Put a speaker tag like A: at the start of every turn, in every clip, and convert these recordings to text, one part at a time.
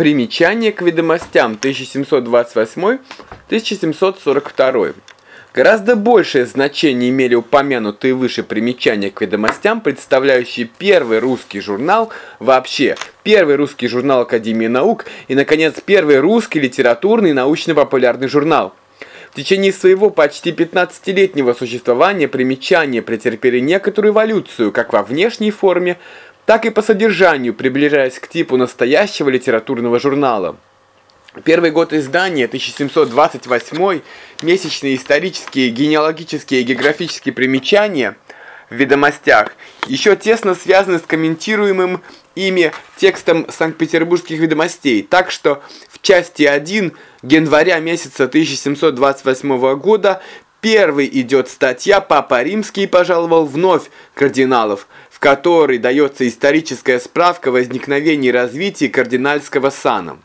A: Примечание к ведомостям 1728-1742. Гораздо большее значение имели упомянутые выше примечания к ведомостям, представляющие первый русский журнал вообще, первый русский журнал Академии наук и, наконец, первый русский литературный научно-популярный журнал. В течение своего почти 15-летнего существования примечания претерпели некоторую эволюцию как во внешней форме, так и по содержанию, приближаясь к типу настоящего литературного журнала. Первый год издания, 1728, месячные исторические, генеалогические и географические примечания в ведомостях еще тесно связаны с комментируемым ими текстом Санкт-Петербургских ведомостей, так что в части 1 января месяца 1728 года первой идет статья «Папа Римский пожаловал вновь кардиналов», в которой дается историческая справка возникновения и развития кардинальского сана.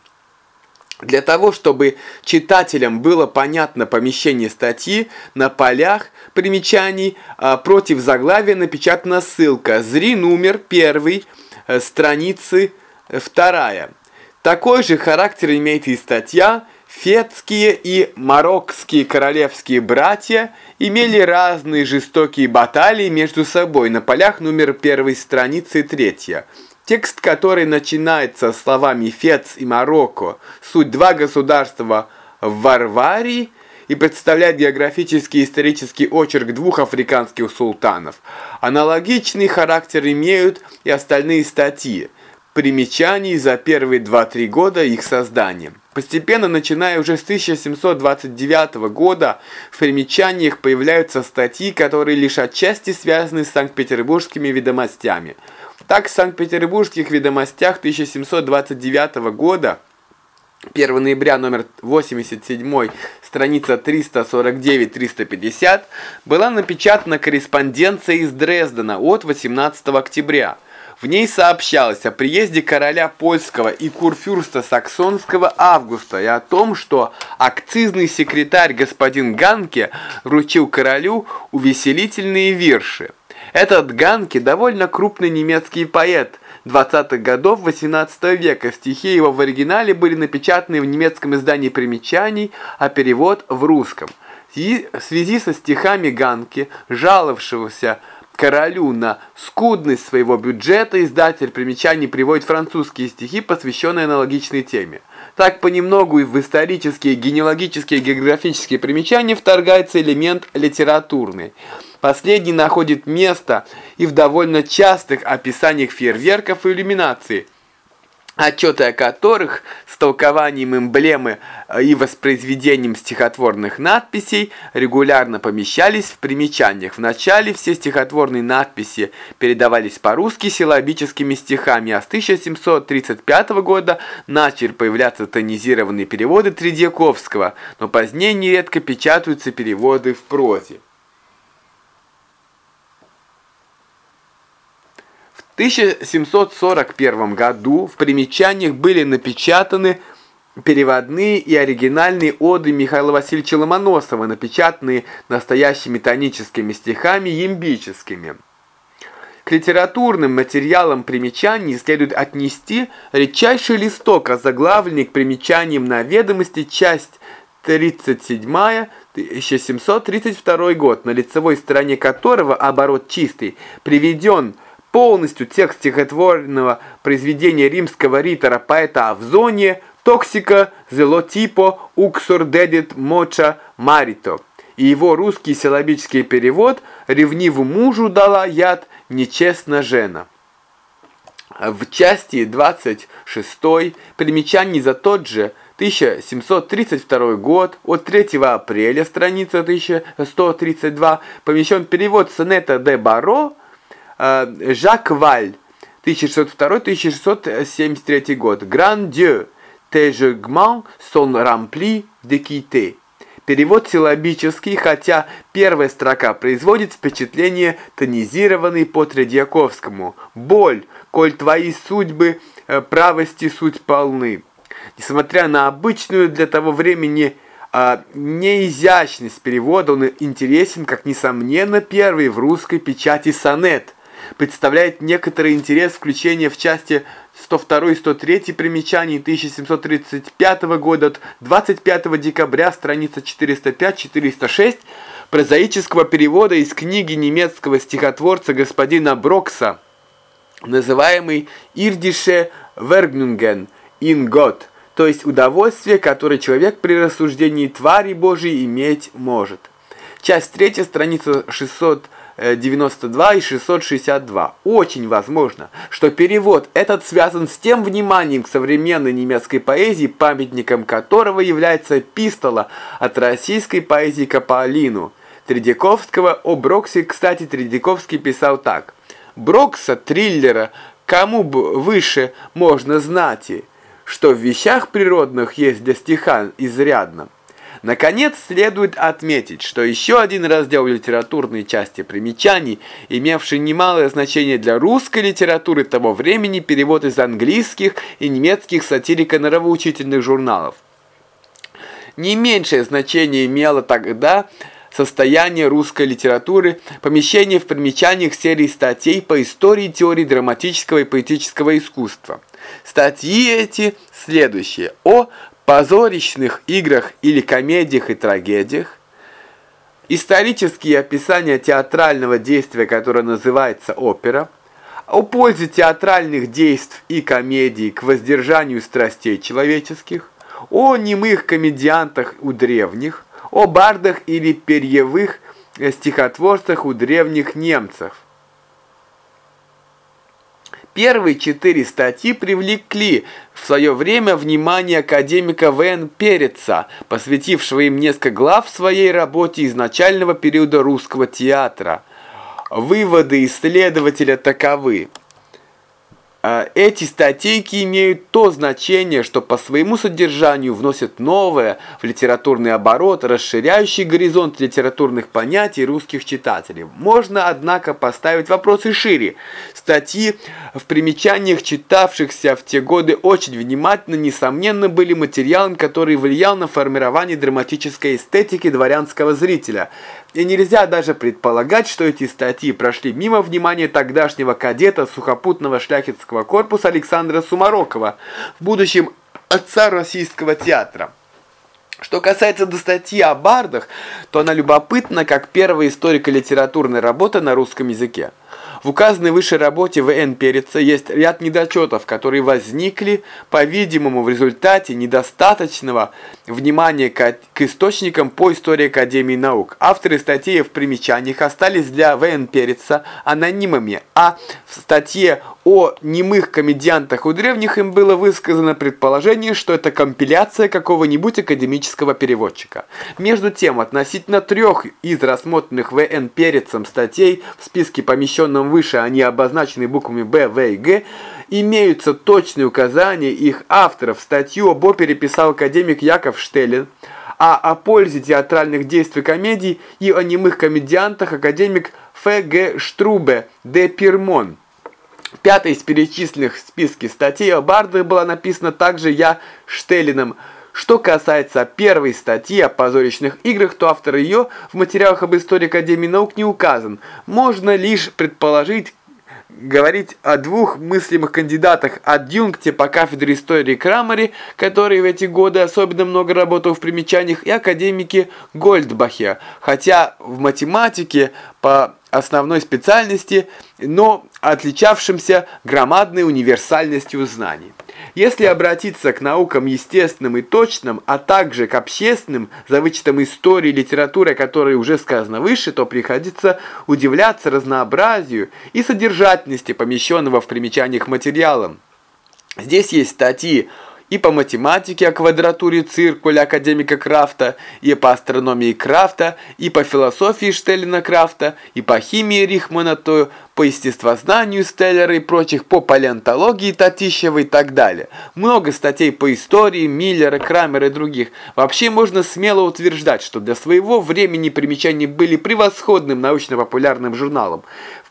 A: Для того, чтобы читателям было понятно помещение статьи, на полях примечаний а, против заглавия напечатана ссылка «Зри номер 1, э, страницы 2». Такой же характер имеет и статья «Фетские и марокские королевские братья имели разные жестокие баталии между собой» на полях номер 1 страницы 3. Текст, который начинается словами «Фец» и «Марокко», суть два государства в Варварии и представляет географический и исторический очерк двух африканских султанов. Аналогичный характер имеют и остальные статьи, примечаний за первые 2-3 года их создания. Постепенно, начиная уже с 1729 года, в примечаниях появляются статьи, которые лишь отчасти связаны с Санкт-Петербургскими ведомостями – так, в Санкт-Петербургских ведомостях 1729 года 1 ноября номер 87, страница 349-350, была напечатана корреспонденция из Дрездена от 18 октября. В ней сообщалось о приезде короля польского и курфюрста саксонского Августа и о том, что акцизный секретарь господин Ганке вручил королю увеселительные вирши. Этот Ганки довольно крупный немецкий поэт 20-х годов 18 века. Стихи его в оригинале были напечатаны в немецком издании примечаний, а перевод в русском. В связи со стихами Ганки, жаловавшегося королю на скудность своего бюджета, издатель примечаний приводит французские стихи, посвященные аналогичной теме. Так понемногу и в исторические, генеалогические, географические примечания вторгается элемент литературный. Последний находит место и в довольно частых описаниях фейерверков и иллюминации, отчеты о которых с толкованием эмблемы э, и воспроизведением стихотворных надписей регулярно помещались в примечаниях. Вначале все стихотворные надписи передавались по-русски силлабическими стихами, а с 1735 года начали появляться тонизированные переводы Тредьяковского, но позднее нередко печатаются переводы в прозе. 1741 году в примечаниях были напечатаны переводные и оригинальные оды Михаила Васильевича Ломоносова, напечатанные настоящими тоническими стихами ямбическими. К литературным материалам примечаний следует отнести редчайший листок, озаглавленный к примечаниям на ведомости, часть 37 1732 год, на лицевой стороне которого оборот чистый, приведен полностью текст стихотворного произведения римского ритора поэта Авзония «Токсика зелотипо уксор дедит моча марито» и его русский силлабический перевод «Ревниву мужу дала яд нечестно жена». В части 26 примечаний за тот же 1732 год, от 3 апреля, страница 1132, помещен перевод сонета де Баро Жак Валь, 1602-1673 год. Tes jugements sont remplis d'équité. Перевод силлабический, хотя первая строка производит впечатление тонизированной по Тредьяковскому. «Боль, коль твои судьбы э, правости суть полны». Несмотря на обычную для того времени э, неизящность перевода, он интересен, как, несомненно, первый в русской печати сонет – представляет некоторый интерес включения в части 102 и 103 примечаний 1735 года от 25 декабря, страница 405-406, прозаического перевода из книги немецкого стихотворца господина Брокса, называемый «Ирдише Вергнунген ин Гott», то есть удовольствие, которое человек при рассуждении твари Божьей иметь может. Часть 3, страница 692 и 662. Очень возможно, что перевод этот связан с тем вниманием к современной немецкой поэзии, памятником которого является эпистола от российской поэзии Каполину. Тредяковского о Броксе, кстати, Тредяковский писал так. Брокса, триллера, кому бы выше можно знать что в вещах природных есть для стиха изрядно. Наконец, следует отметить, что еще один раздел литературной части примечаний, имевший немалое значение для русской литературы того времени, перевод из английских и немецких сатирико-нравоучительных журналов. Не меньшее значение имело тогда состояние русской литературы, помещение в примечаниях серии статей по истории теории драматического и поэтического искусства. Статьи эти следующие. О позорищных играх или комедиях и трагедиях, исторические описания театрального действия, которое называется опера, о пользе театральных действий и комедий к воздержанию страстей человеческих, о немых комедиантах у древних, о бардах или перьевых стихотворцах у древних немцев, Первые четыре статьи привлекли в свое время внимание академика В.Н. Переца, посвятившего им несколько глав в своей работе из начального периода русского театра. Выводы исследователя таковы. А, эти статейки имеют то значение, что по своему содержанию вносят новое в литературный оборот, расширяющий горизонт литературных понятий русских читателей. Можно, однако, поставить вопросы шире. Статьи в примечаниях читавшихся в те годы очень внимательно, несомненно, были материалом, который влиял на формирование драматической эстетики дворянского зрителя. И нельзя даже предполагать, что эти статьи прошли мимо внимания тогдашнего кадета сухопутного шляхетского корпуса Александра Сумарокова, в будущем отца российского театра. Что касается до статьи о бардах, то она любопытна как первая историко-литературная работа на русском языке. В указанной выше работе В.Н. Переца есть ряд недочетов, которые возникли, по-видимому, в результате недостаточного внимания к, к источникам по истории Академии наук. Авторы статей в примечаниях остались для В.Н. Переца анонимами, а в статье о немых комедиантах у древних им было высказано предположение, что это компиляция какого-нибудь академического переводчика. Между тем, относительно трех из рассмотренных В.Н. Перецем статей в списке, помещенном выше, они обозначены буквами Б, В и Г, имеются точные указания их авторов. Статью об опере писал академик Яков Штеллин, а о пользе театральных действий комедий и о немых комедиантах академик Ф. Г. Штрубе де Пирмон. Пятая из перечисленных в списке статей о Бардах была написана также Я Штеллиным. Что касается первой статьи о позоричных играх, то автор ее в материалах об истории Академии наук не указан. Можно лишь предположить, говорить о двух мыслимых кандидатах адъюнкте по кафедре истории Крамаре, который в эти годы особенно много работал в примечаниях, и академике Гольдбахе, хотя в математике по основной специальности, но отличавшимся громадной универсальностью знаний. Если обратиться к наукам естественным и точным, а также к общественным, за вычетом истории и литературы, о которой уже сказано выше, то приходится удивляться разнообразию и содержательности помещенного в примечаниях материала. Здесь есть статьи и по математике о квадратуре циркуля академика Крафта, и по астрономии Крафта, и по философии Штеллина Крафта, и по химии Рихмана, то по естествознанию Стеллера и прочих, по палеонтологии Татищева и так далее. Много статей по истории Миллера, Крамера и других. Вообще можно смело утверждать, что для своего времени примечания были превосходным научно-популярным журналом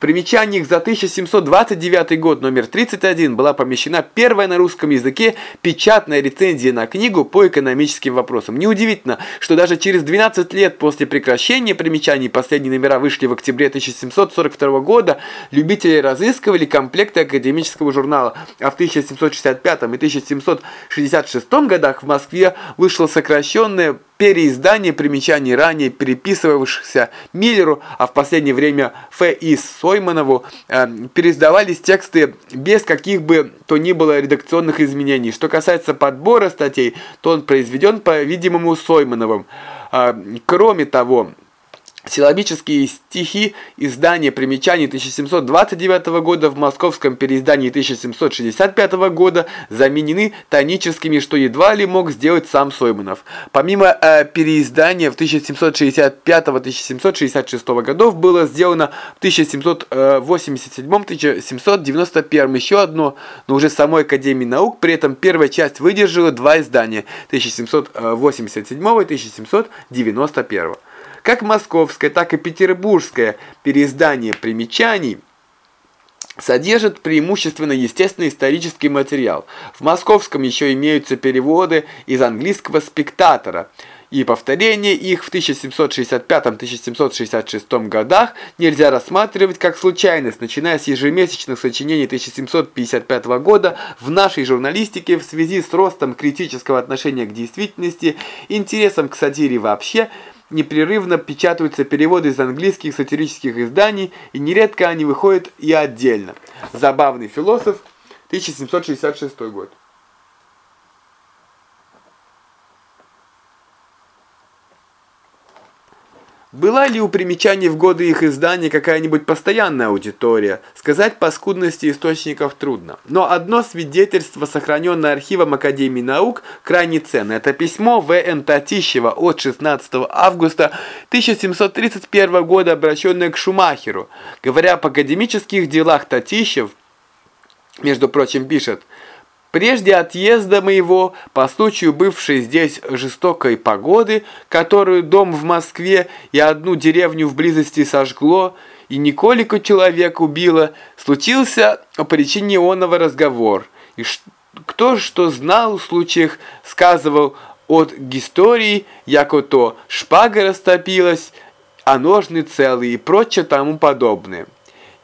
A: примечаниях за 1729 год номер 31 была помещена первая на русском языке печатная рецензия на книгу по экономическим вопросам. Неудивительно, что даже через 12 лет после прекращения примечаний последние номера вышли в октябре 1742 года, любители разыскивали комплекты академического журнала, а в 1765 и 1766 годах в Москве вышло сокращенное переиздание примечаний ранее переписывавшихся Миллеру, а в последнее время Ф.И. Сойманову, э, переиздавались тексты без каких бы то ни было редакционных изменений. Что касается подбора статей, то он произведен, по-видимому, Соймановым. Э, кроме того, Силабические стихи издания примечаний 1729 года в московском переиздании 1765 года заменены тоническими, что едва ли мог сделать сам Сойманов. Помимо э, переиздания в 1765-1766 годов было сделано в 1787-1791 еще одно, но уже самой Академии наук, при этом первая часть выдержала два издания 1787 и 1791. Как московское, так и петербургское переиздание примечаний содержит преимущественно естественно-исторический материал. В московском еще имеются переводы из английского «Спектатора», и повторение их в 1765-1766 годах нельзя рассматривать как случайность, начиная с ежемесячных сочинений 1755 года в нашей журналистике в связи с ростом критического отношения к действительности, интересом к сатире вообще – непрерывно печатаются переводы из английских сатирических изданий, и нередко они выходят и отдельно. Забавный философ, 1766 год. Была ли у примечаний в годы их издания какая-нибудь постоянная аудитория? Сказать по скудности источников трудно. Но одно свидетельство, сохраненное архивом Академии наук, крайне ценно. Это письмо В.Н. Татищева от 16 августа 1731 года, обращенное к Шумахеру. Говоря об академических делах Татищев, между прочим, пишет – Прежде отъезда моего, по случаю бывшей здесь жестокой погоды, которую дом в Москве и одну деревню в сожгло, и Николику человек убило, случился о причине онного разговор. И кто что знал в случаях, сказывал от истории, яко то шпага растопилась, а ножны целые и прочее тому подобное.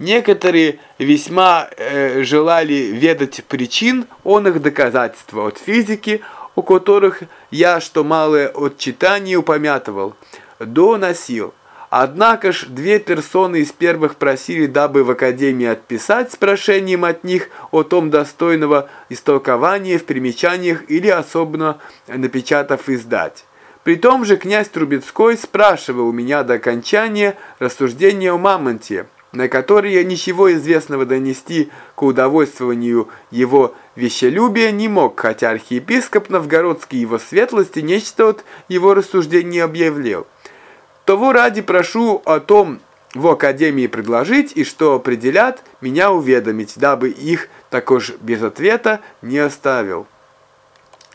A: Некоторые весьма э, желали ведать причин он их доказательства от физики, у которых я, что малое от читания упомятывал, доносил. Однако ж две персоны из первых просили, дабы в Академии отписать с прошением от них о том достойного истолкования в примечаниях или особенно напечатав издать. При том же князь Трубецкой спрашивал у меня до окончания рассуждения о Мамонте, на которые ничего известного донести к удовольствованию его вещелюбия не мог, хотя архиепископ Новгородский его светлости нечто от его рассуждений объявлял. Того ради прошу о том в Академии предложить, и что определят, меня уведомить, дабы их також без ответа не оставил.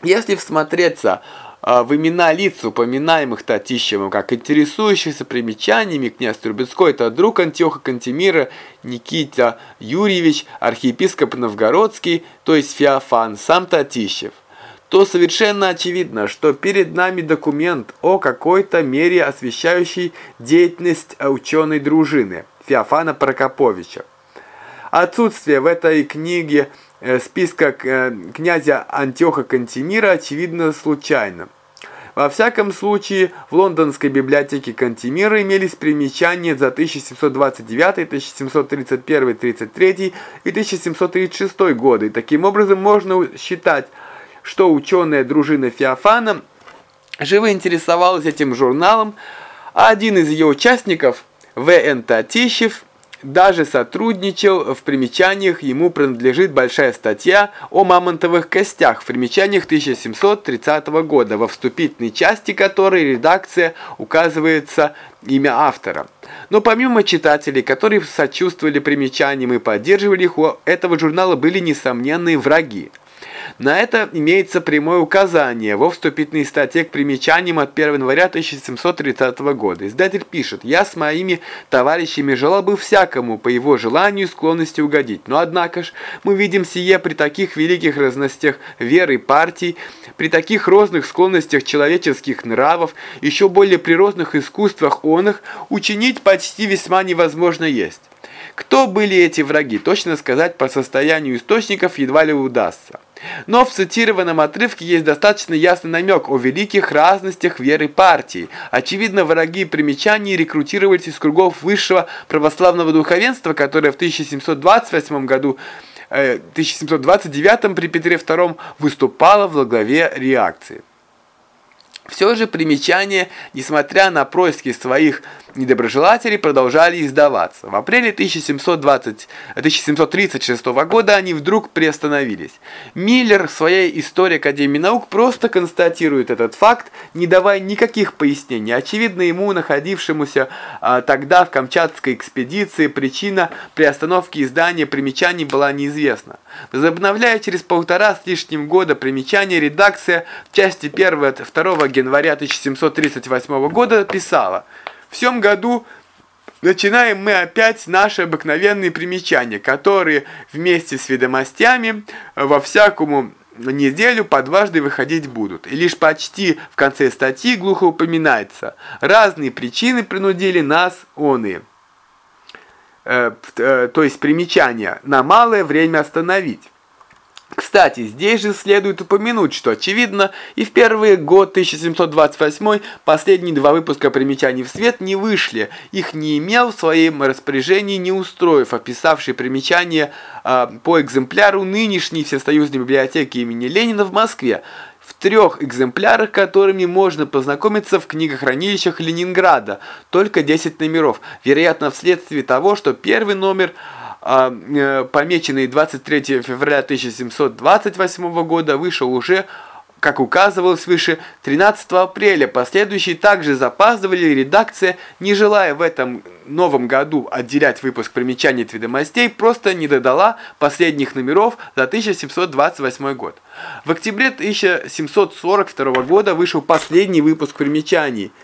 A: Если всмотреться в имена лиц, упоминаемых Татищевым, как интересующихся примечаниями князь Трубецкой, это друг Антиоха Кантемира Никита Юрьевич, архиепископ Новгородский, то есть Феофан, сам Татищев то совершенно очевидно, что перед нами документ о какой-то мере освещающий деятельность ученой дружины Феофана Прокоповича. Отсутствие в этой книге э, списка э, князя Антиоха Кантемира очевидно случайно. Во всяком случае, в лондонской библиотеке Кантемира имелись примечания за 1729, 1731, 33 и 1736 годы. Таким образом можно считать, что ученая дружина Феофана живо интересовалась этим журналом, а один из ее участников, В.Н. Татищев, даже сотрудничал в примечаниях, ему принадлежит большая статья о мамонтовых костях в примечаниях 1730 года, во вступительной части которой редакция указывается имя автора. Но помимо читателей, которые сочувствовали примечаниям и поддерживали их, у этого журнала были несомненные враги. На это имеется прямое указание во вступительной статье к примечаниям от 1 января 1730 года. Издатель пишет, «Я с моими товарищами желал бы всякому по его желанию и склонности угодить, но однако ж мы видим сие при таких великих разностях веры партий, при таких розных склонностях человеческих нравов, еще более при розных искусствах он их, учинить почти весьма невозможно есть». Кто были эти враги, точно сказать по состоянию источников едва ли удастся. Но в цитированном отрывке есть достаточно ясный намек о великих разностях веры партии. Очевидно, враги примечаний рекрутировались из кругов высшего православного духовенства, которое в 1728 году 1729 э, при Петре II выступало в главе реакции. Все же примечания, несмотря на происки своих недоброжелателей, продолжали издаваться. В апреле 1720, 1736 года они вдруг приостановились. Миллер в своей истории Академии наук просто констатирует этот факт, не давая никаких пояснений. Очевидно, ему, находившемуся а, тогда в Камчатской экспедиции, причина приостановки издания примечаний была неизвестна. Возобновляя через полтора с лишним года примечания, редакция в части 1-2 января 1738 года писала «В всем году начинаем мы опять наши обыкновенные примечания, которые вместе с ведомостями во всякому неделю по дважды выходить будут. И лишь почти в конце статьи глухо упоминается, разные причины принудили нас, оные. Э, э, то есть примечания, на малое время остановить. Кстати, здесь же следует упомянуть, что, очевидно, и в первый год 1728 последние два выпуска примечаний в свет не вышли, их не имел в своем распоряжении Неустроев, описавший примечания э, по экземпляру нынешней Всесоюзной библиотеки имени Ленина в Москве, в трех экземплярах, которыми можно познакомиться в книгохранилищах Ленинграда, только 10 номеров, вероятно, вследствие того, что первый номер – а, э, помеченный 23 февраля 1728 года, вышел уже как указывалось выше, 13 апреля. Последующие также запаздывали, редакция, не желая в этом новом году отделять выпуск примечаний от ведомостей, просто не додала последних номеров за 1728 год. В октябре 1742 года вышел последний выпуск примечаний –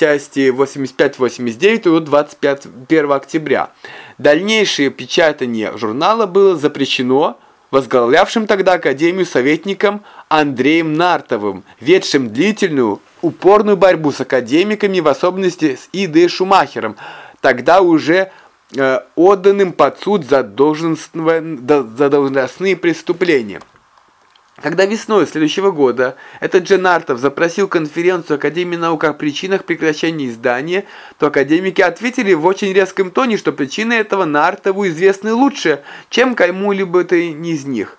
A: части 85-89 до 21 октября. Дальнейшее печатание журнала было запрещено возглавлявшим тогда Академию советником Андреем Нартовым, ведшим длительную, упорную борьбу с академиками, в особенности с И.Д. Шумахером, тогда уже э, отданным под суд за за должностные преступления. Когда весной следующего года этот же Нартов запросил конференцию Академии наук о причинах прекращения издания, то академики ответили в очень резком тоне, что причины этого Нартову известны лучше, чем кому-либо из них.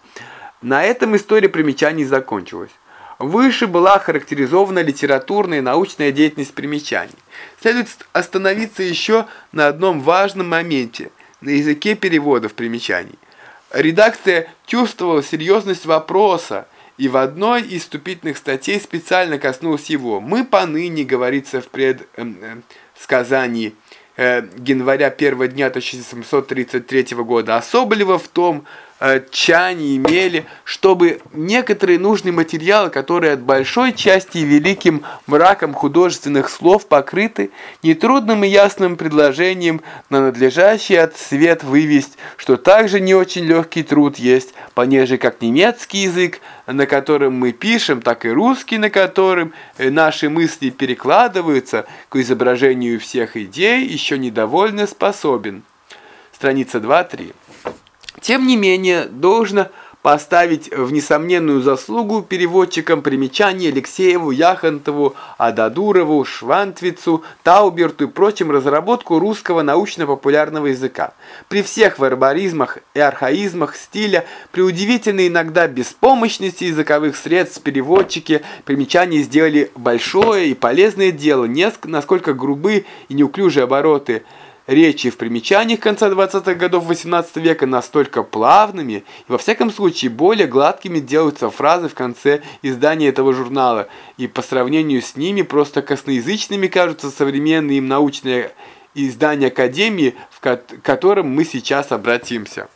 A: На этом история примечаний закончилась. Выше была характеризована литературная и научная деятельность примечаний. Следует остановиться еще на одном важном моменте – на языке переводов примечаний – Редакция чувствовала серьезность вопроса, и в одной из вступительных статей специально коснулась его. «Мы поныне», говорится в предсказании э, января первого дня 1733 года, особливо в том, Э, чане имели, чтобы некоторые нужные материалы, которые от большой части великим мраком художественных слов покрыты, нетрудным и ясным предложением на надлежащий от свет вывести, что также не очень легкий труд есть, понеже как немецкий язык, на котором мы пишем, так и русский, на котором э, наши мысли перекладываются к изображению всех идей, еще недовольно способен. Страница 2-3. Тем не менее, должно поставить в несомненную заслугу переводчикам примечания Алексееву, Яхонтову, Ададурову, Швантвицу, Тауберту и прочим разработку русского научно-популярного языка. При всех барбаризмах и архаизмах стиля, при удивительной иногда беспомощности языковых средств переводчики примечания сделали большое и полезное дело, насколько грубые и неуклюжие обороты – речи в примечаниях конца 20-х годов 18 века настолько плавными и во всяком случае более гладкими делаются фразы в конце издания этого журнала, и по сравнению с ними просто косноязычными кажутся современные им научные издания Академии, в котором мы сейчас обратимся.